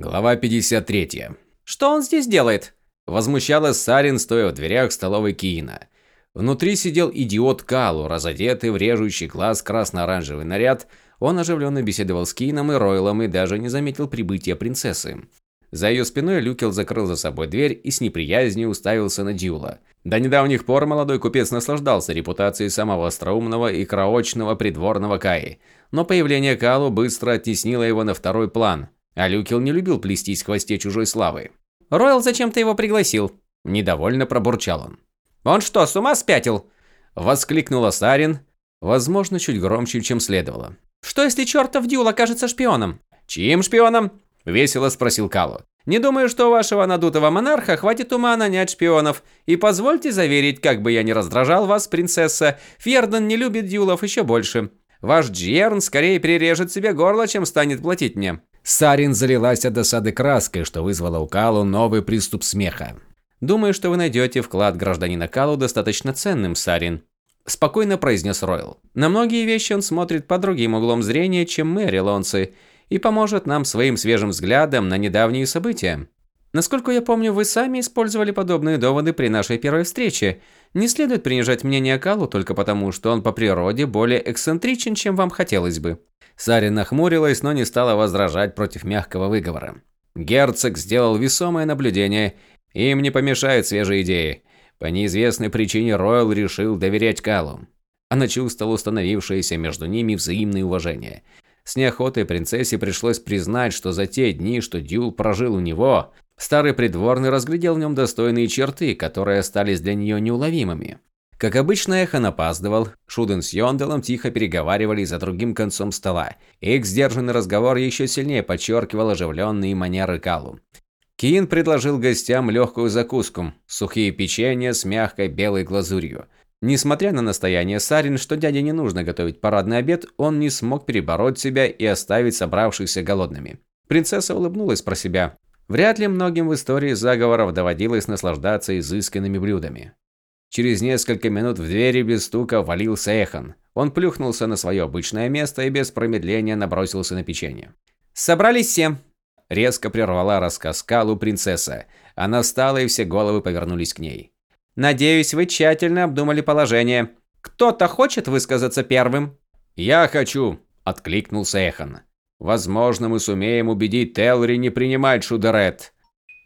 Глава 53. Что он здесь делает? Возмущалась Сарин, стоя в дверях столовой Киина. Внутри сидел идиот Калу, разодетый в режущий глаз красно-оранжевый наряд. Он оживленно беседовал с Киином и Ройлом и даже не заметил прибытия принцессы. За ее спиной Люкел закрыл за собой дверь и с неприязнью уставился на Дьюла. До недавних пор молодой купец наслаждался репутацией самого остроумного и краочного придворного Каи. Но появление Калу быстро оттеснило его на второй план – а Люкел не любил плестись в хвосте чужой славы. «Ройл зачем-то его пригласил?» Недовольно пробурчал он. «Он что, с ума спятил?» Воскликнула Сарин, возможно, чуть громче, чем следовало. «Что если чертов Дюл окажется шпионом?» «Чьим шпионом?» – весело спросил Калу. «Не думаю, что у вашего надутого монарха хватит ума нанять шпионов. И позвольте заверить, как бы я ни раздражал вас, принцесса, Фьерден не любит Дюлов еще больше. Ваш Джерн скорее перережет себе горло, чем станет платить мне. Сарин залилась от досады краской, что вызвало у Калу новый приступ смеха. «Думаю, что вы найдете вклад гражданина Калу достаточно ценным, Сарин», – спокойно произнес Ройл. «На многие вещи он смотрит под другим углом зрения, чем мы, орелонцы, и поможет нам своим свежим взглядом на недавние события. Насколько я помню, вы сами использовали подобные доводы при нашей первой встрече. Не следует принижать мнение Калу только потому, что он по природе более эксцентричен, чем вам хотелось бы. Сарин нахмурилась, но не стала возражать против мягкого выговора. Герцог сделал весомое наблюдение, им не помешают свежие идеи. По неизвестной причине Ройл решил доверять Калу. Она чувствовала установившееся между ними взаимное уважение. С неохотой принцессе пришлось признать, что за те дни, что Дюл прожил у него, старый придворный разглядел в нем достойные черты, которые остались для нее неуловимыми. Как обычно, Эхан опаздывал. Шуден с Йонделом тихо переговаривали за другим концом стола. Их сдержанный разговор еще сильнее подчеркивал оживленные манеры Калу. Киин предложил гостям легкую закуску – сухие печенья с мягкой белой глазурью. Несмотря на настояние Сарин, что дяде не нужно готовить парадный обед, он не смог перебороть себя и оставить собравшихся голодными. Принцесса улыбнулась про себя. Вряд ли многим в истории заговоров доводилось наслаждаться изысканными блюдами. Через несколько минут в двери без стука валился Эхан. Он плюхнулся на свое обычное место и без промедления набросился на печенье. «Собрались все!» Резко прервала рассказ Калу принцесса. Она встала, и все головы повернулись к ней. «Надеюсь, вы тщательно обдумали положение. Кто-то хочет высказаться первым?» «Я хочу!» – откликнулся Эхан. «Возможно, мы сумеем убедить Телри не принимать Шудерет».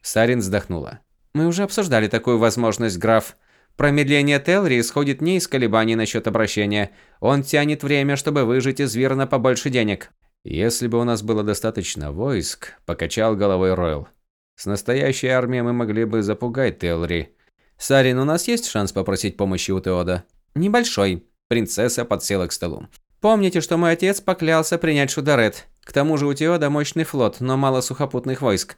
Сарин вздохнула. «Мы уже обсуждали такую возможность, граф. Промедление Телри исходит не из колебаний насчет обращения. Он тянет время, чтобы выжить из Вирна побольше денег. Если бы у нас было достаточно войск, покачал головой Ройл. С настоящей армией мы могли бы запугать Телри. Сарин, у нас есть шанс попросить помощи у Теода? Небольшой. Принцесса подсела к столу. Помните, что мой отец поклялся принять Шударет. К тому же у Теода мощный флот, но мало сухопутных войск.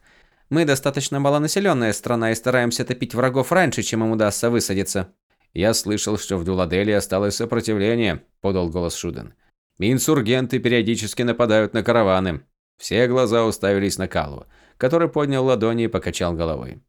Мы достаточно малонаселенная страна и стараемся топить врагов раньше, чем им удастся высадиться. Я слышал, что в Дуладели осталось сопротивление, подал голос Шуден. Инсургенты периодически нападают на караваны. Все глаза уставились на Калу, который поднял ладони и покачал головой.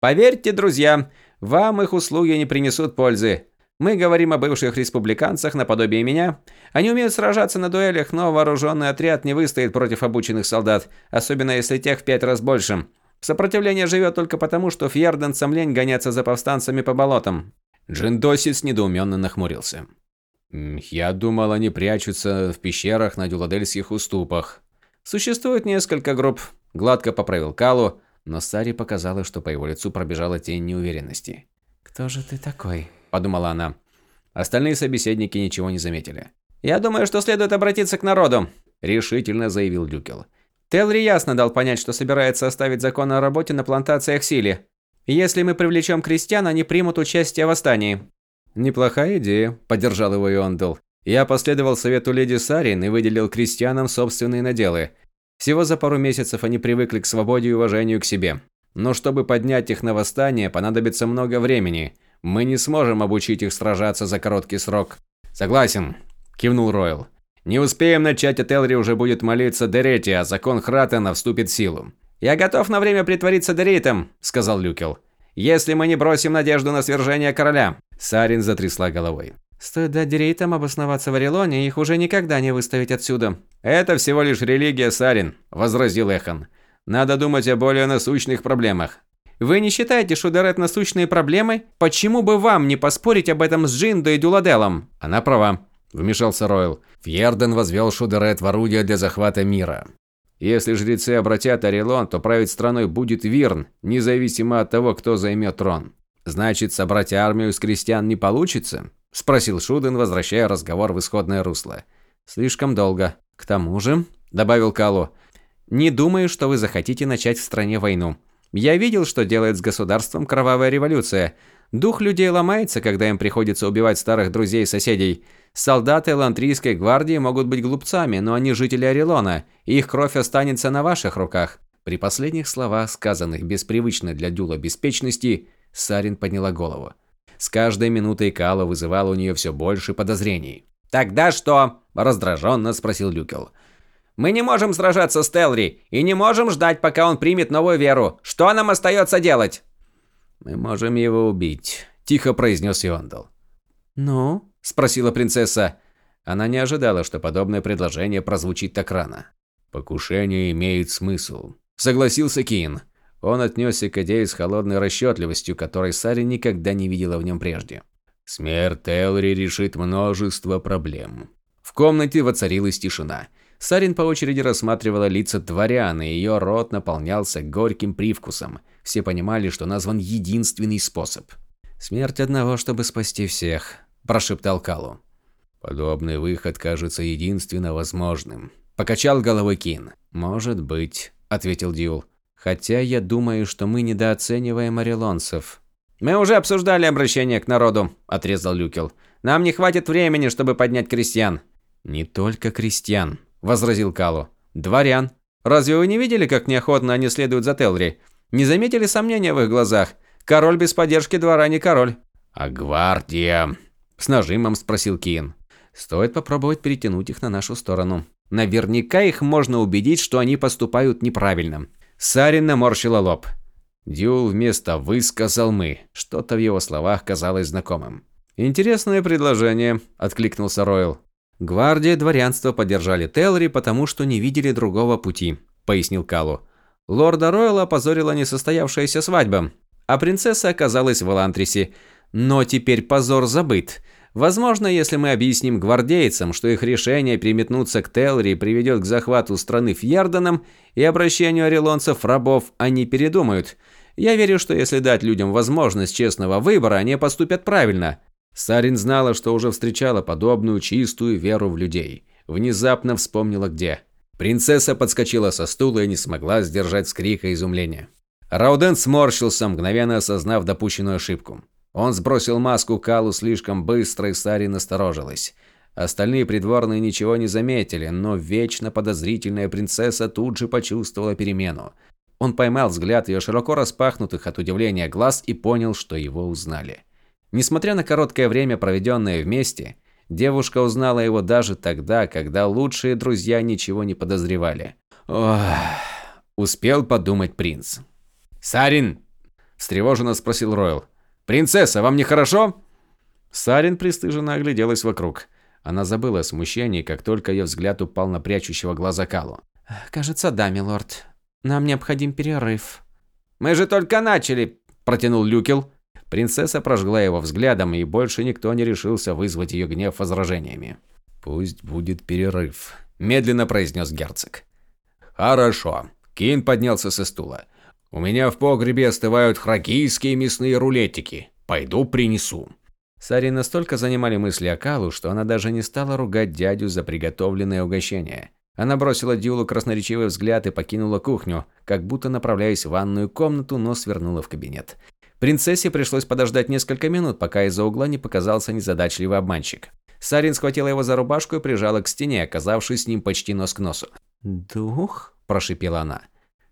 Поверьте, друзья, вам их услуги не принесут пользы. Мы говорим о бывших республиканцах наподобие меня. Они умеют сражаться на дуэлях, но вооруженный отряд не выстоит против обученных солдат, особенно если тех в пять раз больше. Сопротивление живет только потому, что фьерденцам лень гоняться за повстанцами по болотам. Джиндосис недоуменно нахмурился. «Я думал, они прячутся в пещерах на дюладельских уступах». «Существует несколько групп», – гладко поправил Калу, но Саре показалось, что по его лицу пробежала тень неуверенности. «Кто же ты такой?» Подумала она. Остальные собеседники ничего не заметили. «Я думаю, что следует обратиться к народу», – решительно заявил Дюкел. Телри ясно дал понять, что собирается оставить закон о работе на плантациях Сили. Если мы привлечем крестьян, они примут участие в восстании. Неплохая идея, поддержал его Йондл. Я последовал совету леди Сарин и выделил крестьянам собственные наделы. Всего за пару месяцев они привыкли к свободе и уважению к себе. Но чтобы поднять их на восстание, понадобится много времени. Мы не сможем обучить их сражаться за короткий срок. Согласен, кивнул Ройл. Не успеем начать, а Телри уже будет молиться Дерети, а закон Хратена вступит в силу. Я готов на время притвориться Деритом, сказал Люкел. Если мы не бросим надежду на свержение короля. Сарин затрясла головой. Стоит дать Дерейтам обосноваться в Орелоне, их уже никогда не выставить отсюда. Это всего лишь религия, Сарин, возразил Эхан. Надо думать о более насущных проблемах. Вы не считаете Шудерет насущной проблемой? Почему бы вам не поспорить об этом с Джиндо и Дуладелом? Она права, вмешался Ройл. Фьерден возвел Шудерет в орудие для захвата мира. Если жрецы обратят Орелон, то править страной будет Вирн, независимо от того, кто займет трон. Значит, собрать армию из крестьян не получится? Спросил Шуден, возвращая разговор в исходное русло. Слишком долго. К тому же, добавил Калу, не думаю, что вы захотите начать в стране войну. Я видел, что делает с государством кровавая революция. Дух людей ломается, когда им приходится убивать старых друзей и соседей. Солдаты Лантрийской гвардии могут быть глупцами, но они жители Орелона, и их кровь останется на ваших руках. При последних словах, сказанных без привычной для Дюла беспечности, Сарин подняла голову. С каждой минутой Кала вызывала у нее все больше подозрений. «Тогда что?» – раздраженно спросил Люкел. Мы не можем сражаться с Телри и не можем ждать, пока он примет новую веру. Что нам остается делать?» «Мы можем его убить», – тихо произнес Йондал. «Ну?» – спросила принцесса. Она не ожидала, что подобное предложение прозвучит так рано. «Покушение имеет смысл», – согласился Кин. Он отнесся к идее с холодной расчетливостью, которой Сари никогда не видела в нем прежде. «Смерть Телри решит множество проблем». В комнате воцарилась тишина. Сарин по очереди рассматривала лица дворян, и ее рот наполнялся горьким привкусом. Все понимали, что назван единственный способ. «Смерть одного, чтобы спасти всех», – прошептал Калу. «Подобный выход кажется единственно возможным», – покачал головой Кин. «Может быть», – ответил Дюл. «Хотя я думаю, что мы недооцениваем орелонцев». «Мы уже обсуждали обращение к народу», – отрезал Люкел. «Нам не хватит времени, чтобы поднять крестьян». «Не только крестьян», возразил Калу. «Дворян. Разве вы не видели, как неохотно они следуют за Телри? Не заметили сомнения в их глазах? Король без поддержки двора не король». «А гвардия?» – с нажимом спросил Киен. «Стоит попробовать перетянуть их на нашу сторону. Наверняка их можно убедить, что они поступают неправильно». Сарин наморщила лоб. Дюл вместо «вы» сказал «мы». Что-то в его словах казалось знакомым. «Интересное предложение», – откликнулся Ройл. Гвардия дворянства поддержали Телри, потому что не видели другого пути, пояснил Калу. Лорда Ройла опозорила несостоявшаяся свадьба, а принцесса оказалась в Элантрисе. Но теперь позор забыт. Возможно, если мы объясним гвардейцам, что их решение переметнуться к Телри приведет к захвату страны Фьерданом и обращению орелонцев рабов, они передумают. Я верю, что если дать людям возможность честного выбора, они поступят правильно. Сарин знала, что уже встречала подобную чистую веру в людей. Внезапно вспомнила где. Принцесса подскочила со стула и не смогла сдержать скрика изумления. Рауден сморщился, мгновенно осознав допущенную ошибку. Он сбросил маску Калу слишком быстро, и Сарин насторожилась. Остальные придворные ничего не заметили, но вечно подозрительная принцесса тут же почувствовала перемену. Он поймал взгляд ее широко распахнутых от удивления глаз и понял, что его узнали. Несмотря на короткое время, проведенное вместе, девушка узнала его даже тогда, когда лучшие друзья ничего не подозревали. Ох, успел подумать принц. «Сарин!» – встревоженно спросил Ройл. «Принцесса, вам нехорошо?» Сарин пристыженно огляделась вокруг. Она забыла о смущении, как только ее взгляд упал на прячущего глаза Калу. «Кажется, да, милорд. Нам необходим перерыв». «Мы же только начали!» – протянул Люкел. Принцесса прожгла его взглядом, и больше никто не решился вызвать ее гнев возражениями. «Пусть будет перерыв», – медленно произнес герцог. «Хорошо». Кин поднялся со стула. «У меня в погребе остывают хракийские мясные рулетики. Пойду принесу». Сари настолько занимали мысли о Калу, что она даже не стала ругать дядю за приготовленное угощение. Она бросила Дюлу красноречивый взгляд и покинула кухню, как будто направляясь в ванную комнату, но свернула в кабинет. Принцессе пришлось подождать несколько минут, пока из-за угла не показался незадачливый обманщик. Сарин схватила его за рубашку и прижала к стене, оказавшись с ним почти нос к носу. «Дух?» – прошипела она.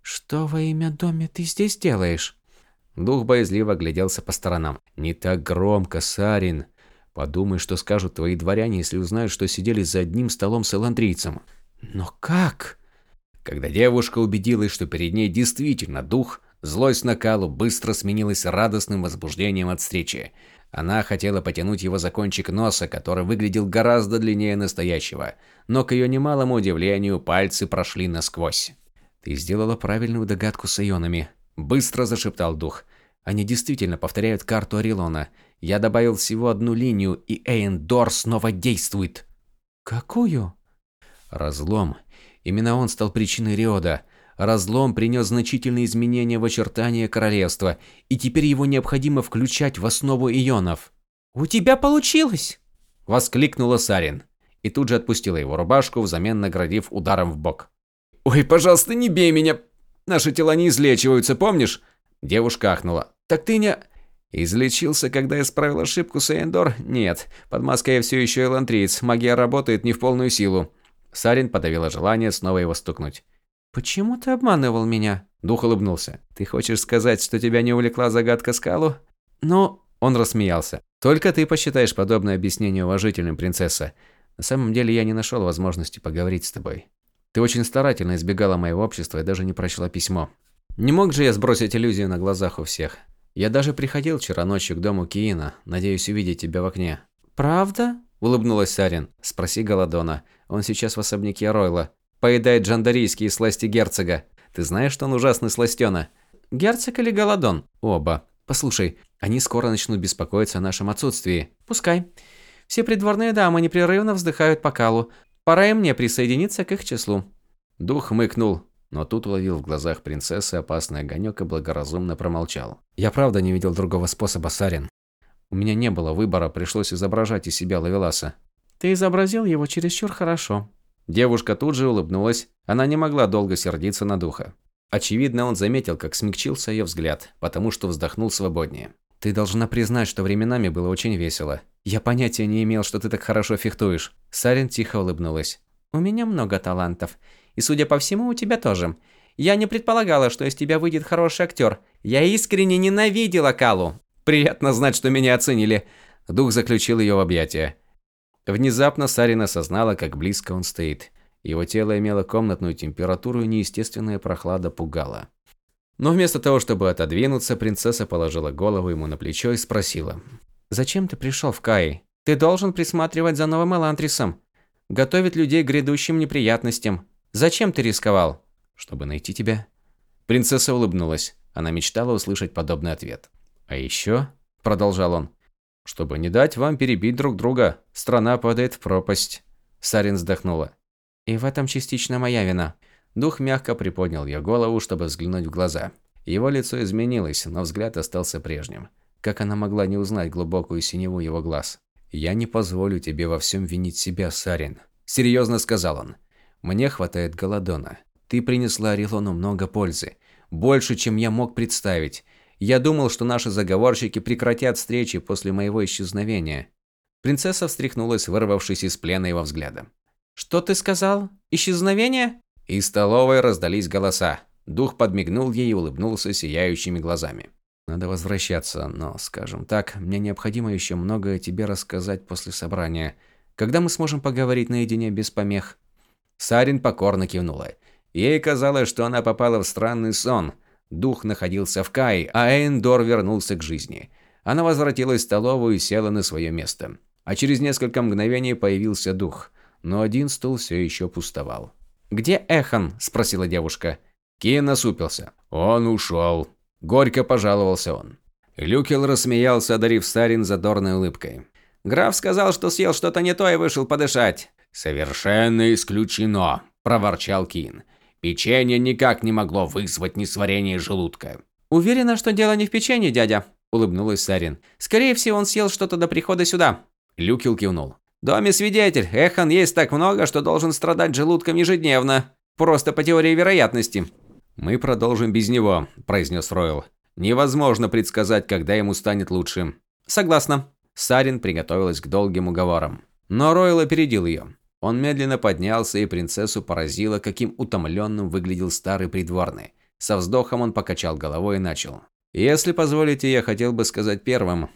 «Что во имя доме ты здесь делаешь?» Дух боязливо гляделся по сторонам. «Не так громко, Сарин. Подумай, что скажут твои дворяне, если узнают, что сидели за одним столом с эландрийцем». «Но как?» Когда девушка убедилась, что перед ней действительно дух, Злость на Калу быстро сменилась радостным возбуждением от встречи. Она хотела потянуть его за кончик носа, который выглядел гораздо длиннее настоящего, но к ее немалому удивлению пальцы прошли насквозь. «Ты сделала правильную догадку с ионами», – быстро зашептал дух. «Они действительно повторяют карту Орелона. Я добавил всего одну линию, и Эйндор снова действует». «Какую?» «Разлом. Именно он стал причиной Риода. Разлом принес значительные изменения в очертания королевства, и теперь его необходимо включать в основу ионов». «У тебя получилось!» – воскликнула Сарин. И тут же отпустила его рубашку, взамен наградив ударом в бок. «Ой, пожалуйста, не бей меня! Наши тела не излечиваются, помнишь?» Девушка ахнула. «Так ты не...» «Излечился, когда я исправил ошибку Сейндор? Нет. Под маской я все еще элантриец. Магия работает не в полную силу». Сарин подавила желание снова его стукнуть. «Почему ты обманывал меня?» Дух улыбнулся. «Ты хочешь сказать, что тебя не увлекла загадка скалу?» «Ну...» Он рассмеялся. «Только ты посчитаешь подобное объяснение уважительным, принцесса. На самом деле я не нашел возможности поговорить с тобой. Ты очень старательно избегала моего общества и даже не прочла письмо. Не мог же я сбросить иллюзию на глазах у всех. Я даже приходил вчера ночью к дому Киина, надеюсь увидеть тебя в окне. Правда? Улыбнулась Сарин. Спроси Голодона. Он сейчас в особняке Ройла. Поедает джандарийские сласти герцога. Ты знаешь, что он ужасный сластена? Герцог или Голодон? Оба. Послушай, они скоро начнут беспокоиться о нашем отсутствии. Пускай. Все придворные дамы непрерывно вздыхают по калу. Пора и мне присоединиться к их числу. Дух мыкнул, но тут уловил в глазах принцессы опасный огонек и благоразумно промолчал. Я правда не видел другого способа, Сарин. У меня не было выбора, пришлось изображать из себя Лавеласа. Ты изобразил его чересчур хорошо. Девушка тут же улыбнулась, она не могла долго сердиться на духа. Очевидно, он заметил, как смягчился ее взгляд, потому что вздохнул свободнее. Ты должна признать, что временами было очень весело. Я понятия не имел, что ты так хорошо фехтуешь. Сарин тихо улыбнулась. У меня много талантов. И, судя по всему, у тебя тоже. Я не предполагала, что из тебя выйдет хороший актер. Я искренне ненавидела Калу. Приятно знать, что меня оценили. Дух заключил ее в объятия. Внезапно Сарин осознала, как близко он стоит. Его тело имело комнатную температуру, и неестественная прохлада пугала. Но вместо того, чтобы отодвинуться, принцесса положила голову ему на плечо и спросила. Зачем ты пришел в Каи? Ты должен присматривать за новым Элантрисом. Готовить людей к грядущим неприятностям. Зачем ты рисковал? Чтобы найти тебя. Принцесса улыбнулась. Она мечтала услышать подобный ответ. А еще, продолжал он, чтобы не дать вам перебить друг друга, страна падает в пропасть. Сарин вздохнула. И в этом частично моя вина. Дух мягко приподнял ее голову, чтобы взглянуть в глаза. Его лицо изменилось, но взгляд остался прежним. Как она могла не узнать глубокую синеву его глаз? «Я не позволю тебе во всем винить себя, Сарин», – серьезно сказал он. «Мне хватает Голодона. Ты принесла Орелону много пользы. Больше, чем я мог представить. Я думал, что наши заговорщики прекратят встречи после моего исчезновения». Принцесса встряхнулась, вырвавшись из плена его взгляда. «Что ты сказал? Исчезновение?» Из столовой раздались голоса. Дух подмигнул ей и улыбнулся сияющими глазами. Надо возвращаться, но, скажем так, мне необходимо еще многое тебе рассказать после собрания. Когда мы сможем поговорить наедине без помех?» Сарин покорно кивнула. Ей казалось, что она попала в странный сон. Дух находился в Кай, а Эйндор вернулся к жизни. Она возвратилась в столовую и села на свое место. А через несколько мгновений появился дух. Но один стул все еще пустовал. «Где Эхан?» – спросила девушка. Кин насупился. «Он ушел», Горько пожаловался он. Люкел рассмеялся, одарив Старин задорной улыбкой. «Граф сказал, что съел что-то не то и вышел подышать». «Совершенно исключено», – проворчал Кин. «Печенье никак не могло вызвать несварение желудка». «Уверена, что дело не в печенье, дядя», – улыбнулась Сарин. «Скорее всего, он съел что-то до прихода сюда». Люкел кивнул. «В доме свидетель. Эхан есть так много, что должен страдать желудком ежедневно. Просто по теории вероятности». «Мы продолжим без него», – произнес Ройл. «Невозможно предсказать, когда ему станет лучше». «Согласна». Сарин приготовилась к долгим уговорам. Но Ройл опередил ее. Он медленно поднялся, и принцессу поразило, каким утомленным выглядел старый придворный. Со вздохом он покачал головой и начал. «Если позволите, я хотел бы сказать первым».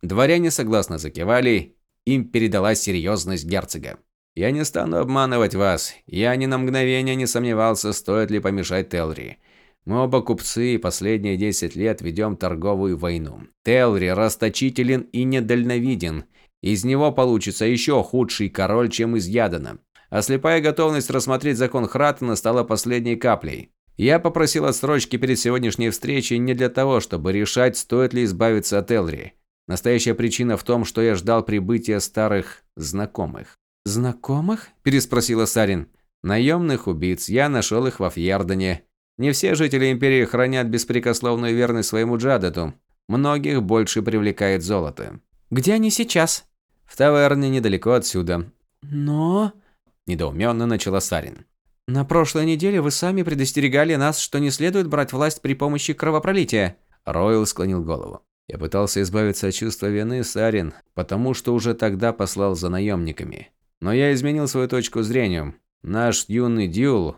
Дворяне согласно закивали, им передалась серьезность герцога. Я не стану обманывать вас. Я ни на мгновение не сомневался, стоит ли помешать Телри. Мы оба купцы и последние 10 лет ведем торговую войну. Телри расточителен и недальновиден. Из него получится еще худший король, чем из Ядана. А слепая готовность рассмотреть закон Хратена стала последней каплей. Я попросил отсрочки перед сегодняшней встречей не для того, чтобы решать, стоит ли избавиться от Элри. Настоящая причина в том, что я ждал прибытия старых знакомых. «Знакомых?» – переспросила Сарин. «Наемных убийц. Я нашел их во Фьердене. Не все жители Империи хранят беспрекословную верность своему Джадету. Многих больше привлекает золото». «Где они сейчас?» «В таверне недалеко отсюда». «Но...» – недоуменно начала Сарин. «На прошлой неделе вы сами предостерегали нас, что не следует брать власть при помощи кровопролития». Ройл склонил голову. Я пытался избавиться от чувства вины, Сарин, потому что уже тогда послал за наемниками. Но я изменил свою точку зрения. Наш юный Дюл...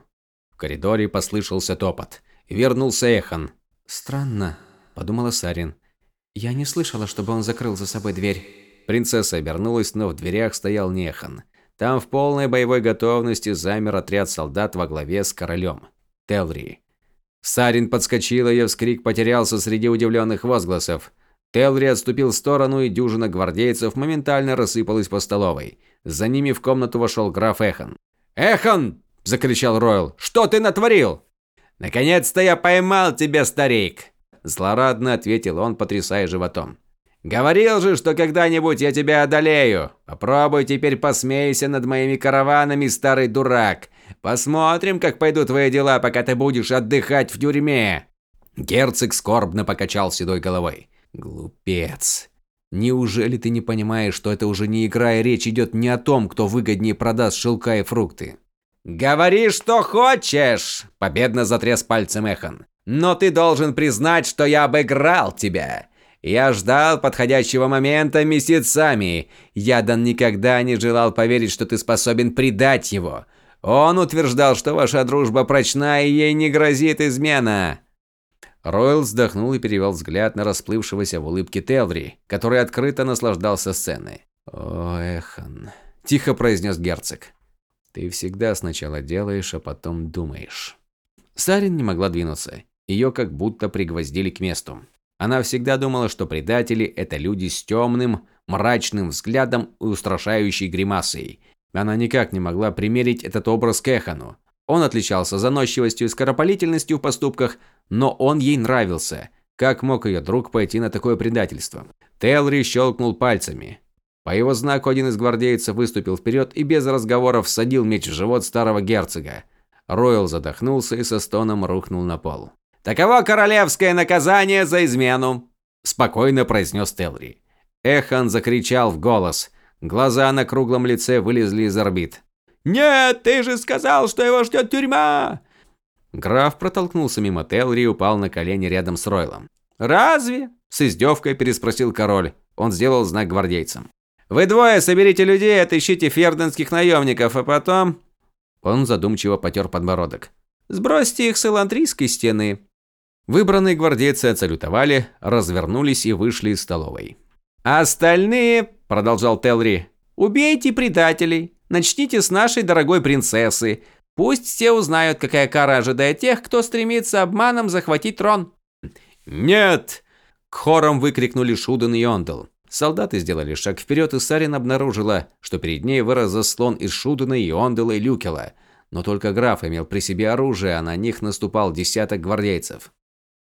В коридоре послышался топот. Вернулся Эхан. «Странно», – подумала Сарин. «Я не слышала, чтобы он закрыл за собой дверь». Принцесса обернулась, но в дверях стоял Нехан. Там в полной боевой готовности замер отряд солдат во главе с королем. Телри. Сарин подскочила, ее вскрик потерялся среди удивленных возгласов. Телри отступил в сторону, и дюжина гвардейцев моментально рассыпалась по столовой. За ними в комнату вошел граф Эхан. «Эхан!» – закричал Ройл. «Что ты натворил?» «Наконец-то я поймал тебя, старик!» Злорадно ответил он, потрясая животом. Говорил же, что когда-нибудь я тебя одолею. Попробуй теперь посмейся над моими караванами, старый дурак. Посмотрим, как пойдут твои дела, пока ты будешь отдыхать в тюрьме. Герцог скорбно покачал седой головой. Глупец. Неужели ты не понимаешь, что это уже не игра, и речь идет не о том, кто выгоднее продаст шелка и фрукты? Говори, что хочешь, победно затряс пальцем Эхан. Но ты должен признать, что я обыграл тебя. Я ждал подходящего момента месяцами. Ядан никогда не желал поверить, что ты способен предать его. Он утверждал, что ваша дружба прочна и ей не грозит измена. Ройл вздохнул и перевел взгляд на расплывшегося в улыбке Телри, который открыто наслаждался сценой. «О, Эхан», – тихо произнес герцог. «Ты всегда сначала делаешь, а потом думаешь». Сарин не могла двинуться. Ее как будто пригвоздили к месту. Она всегда думала, что предатели – это люди с темным, мрачным взглядом и устрашающей гримасой. Она никак не могла примерить этот образ к Эхану. Он отличался заносчивостью и скоропалительностью в поступках, но он ей нравился. Как мог ее друг пойти на такое предательство? Телри щелкнул пальцами. По его знаку один из гвардейцев выступил вперед и без разговоров всадил меч в живот старого герцога. Ройл задохнулся и со стоном рухнул на пол. «Таково королевское наказание за измену», – спокойно произнес Телри. Эхан закричал в голос. Глаза на круглом лице вылезли из орбит. «Нет, ты же сказал, что его ждет тюрьма!» Граф протолкнулся мимо Телри и упал на колени рядом с Ройлом. «Разве?» – с издевкой переспросил король. Он сделал знак гвардейцам. «Вы двое соберите людей, отыщите ферденских наемников, а потом...» Он задумчиво потер подбородок. «Сбросьте их с эландрийской стены. Выбранные гвардейцы отсалютовали, развернулись и вышли из столовой. «Остальные», – продолжал Телри, – «убейте предателей, начните с нашей дорогой принцессы. Пусть все узнают, какая кара ожидает тех, кто стремится обманом захватить трон». «Нет!» – хором выкрикнули Шуден и Ондел. Солдаты сделали шаг вперед, и Сарин обнаружила, что перед ней вырос заслон из Шудена, Йондела и Люкела. Но только граф имел при себе оружие, а на них наступал десяток гвардейцев.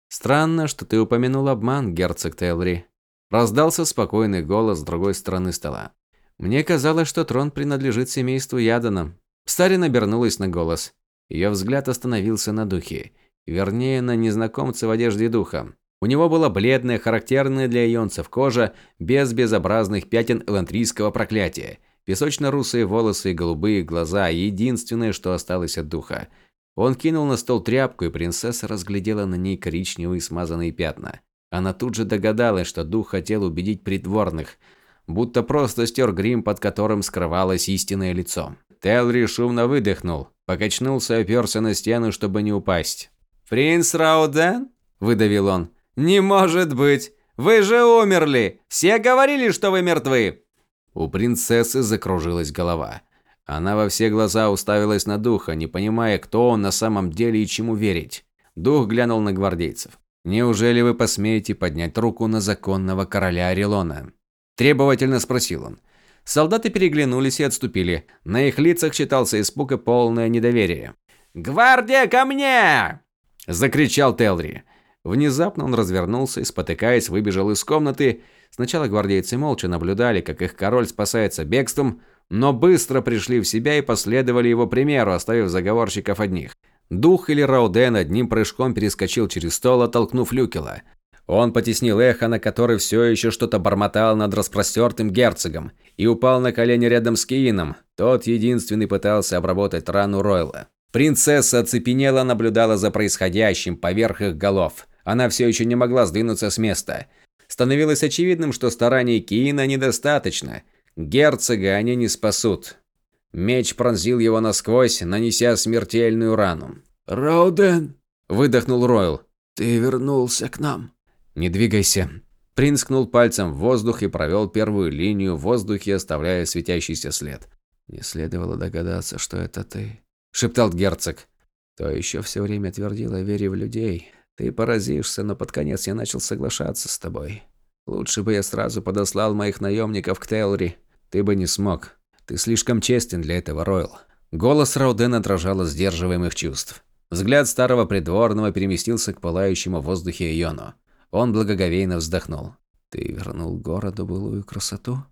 «Странно, что ты упомянул обман, герцог Тейлри». Раздался спокойный голос с другой стороны стола. «Мне казалось, что трон принадлежит семейству Ядана». Старин обернулась на голос. Ее взгляд остановился на духе. Вернее, на незнакомце в одежде духа. У него была бледная, характерная для ионцев кожа, без безобразных пятен элантрийского проклятия. Песочно-русые волосы и голубые глаза – единственное, что осталось от духа. Он кинул на стол тряпку, и принцесса разглядела на ней коричневые смазанные пятна. Она тут же догадалась, что дух хотел убедить придворных, будто просто стер грим, под которым скрывалось истинное лицо. Телри шумно выдохнул, покачнулся и оперся на стену, чтобы не упасть. «Принц Рауден?» – выдавил он. «Не может быть! Вы же умерли! Все говорили, что вы мертвы!» У принцессы закружилась голова. Она во все глаза уставилась на духа, не понимая, кто он на самом деле и чему верить. Дух глянул на гвардейцев. «Неужели вы посмеете поднять руку на законного короля Орелона?» Требовательно спросил он. Солдаты переглянулись и отступили. На их лицах читался испуг и полное недоверие. «Гвардия ко мне!» – закричал Телри. Внезапно он развернулся и, спотыкаясь, выбежал из комнаты. Сначала гвардейцы молча наблюдали, как их король спасается бегством, но быстро пришли в себя и последовали его примеру, оставив заговорщиков одних. Дух или Рауден одним прыжком перескочил через стол, оттолкнув Люкела. Он потеснил Эхана, который все еще что-то бормотал над распростертым герцогом, и упал на колени рядом с Киином. Тот единственный пытался обработать рану Ройла. Принцесса оцепенела, наблюдала за происходящим поверх их голов. Она все еще не могла сдвинуться с места. Становилось очевидным, что стараний Киина недостаточно. Герцога они не спасут. Меч пронзил его насквозь, нанеся смертельную рану. «Рауден!» – выдохнул Ройл. «Ты вернулся к нам!» «Не двигайся!» Принц кнул пальцем в воздух и провел первую линию в воздухе, оставляя светящийся след. «Не следовало догадаться, что это ты», – шептал герцог. «То еще все время твердил о вере в людей. Ты поразишься, но под конец я начал соглашаться с тобой. Лучше бы я сразу подослал моих наемников к Тейлри. Ты бы не смог. Ты слишком честен для этого, Ройл. Голос Раудена дрожал сдерживаемых чувств. Взгляд старого придворного переместился к пылающему в воздухе Йону. Он благоговейно вздохнул. «Ты вернул городу былую красоту?»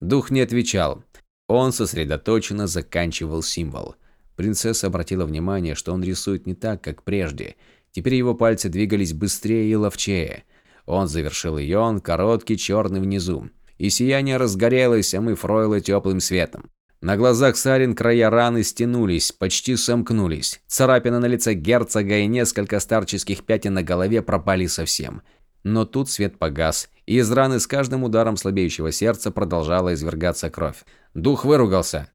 Дух не отвечал. Он сосредоточенно заканчивал символ. Принцесса обратила внимание, что он рисует не так, как прежде. Теперь его пальцы двигались быстрее и ловчее. Он завершил Йон, короткий, черный внизу и сияние разгорелось, омыв Ройла теплым светом. На глазах Сарин края раны стянулись, почти сомкнулись. Царапина на лице герцога и несколько старческих пятен на голове пропали совсем. Но тут свет погас, и из раны с каждым ударом слабеющего сердца продолжала извергаться кровь. Дух выругался.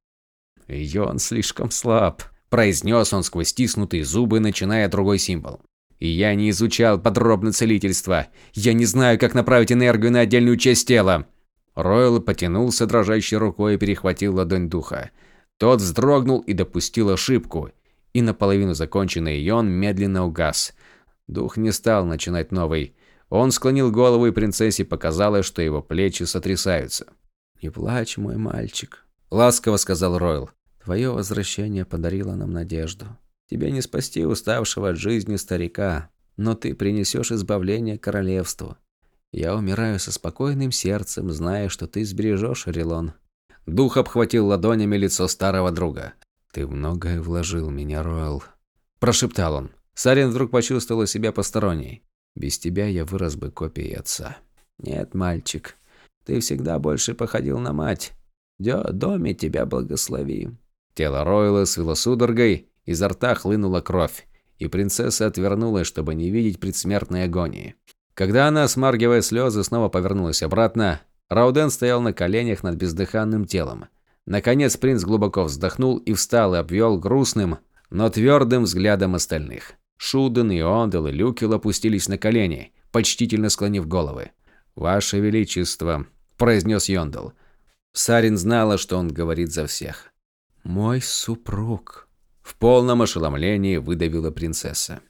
«Ее он слишком слаб», – произнес он сквозь стиснутые зубы, начиная другой символ. И я не изучал подробно целительство. Я не знаю, как направить энергию на отдельную часть тела. Ройл потянулся дрожащей рукой и перехватил ладонь духа. Тот вздрогнул и допустил ошибку, и наполовину законченный ион медленно угас. Дух не стал начинать новый. Он склонил голову, и принцессе показалось, что его плечи сотрясаются. «Не плачь, мой мальчик», – ласково сказал Ройл. «Твое возвращение подарило нам надежду. Тебе не спасти уставшего от жизни старика, но ты принесешь избавление королевству. Я умираю со спокойным сердцем, зная, что ты сбережешь Релон. Дух обхватил ладонями лицо старого друга. Ты многое вложил меня, Роэл. Прошептал он. Сарин вдруг почувствовала себя посторонней. Без тебя я вырос бы копией отца. Нет, мальчик, ты всегда больше походил на мать. Дё, доме тебя благослови. Тело Ройла свело судорогой, изо рта хлынула кровь, и принцесса отвернулась, чтобы не видеть предсмертной агонии. Когда она, смаргивая слезы, снова повернулась обратно, Рауден стоял на коленях над бездыханным телом. Наконец принц глубоко вздохнул и встал и обвел грустным, но твердым взглядом остальных. Шуден, Иондел и Люкел опустились на колени, почтительно склонив головы. «Ваше Величество», – произнес Йондел. Сарин знала, что он говорит за всех. «Мой супруг», – в полном ошеломлении выдавила принцесса.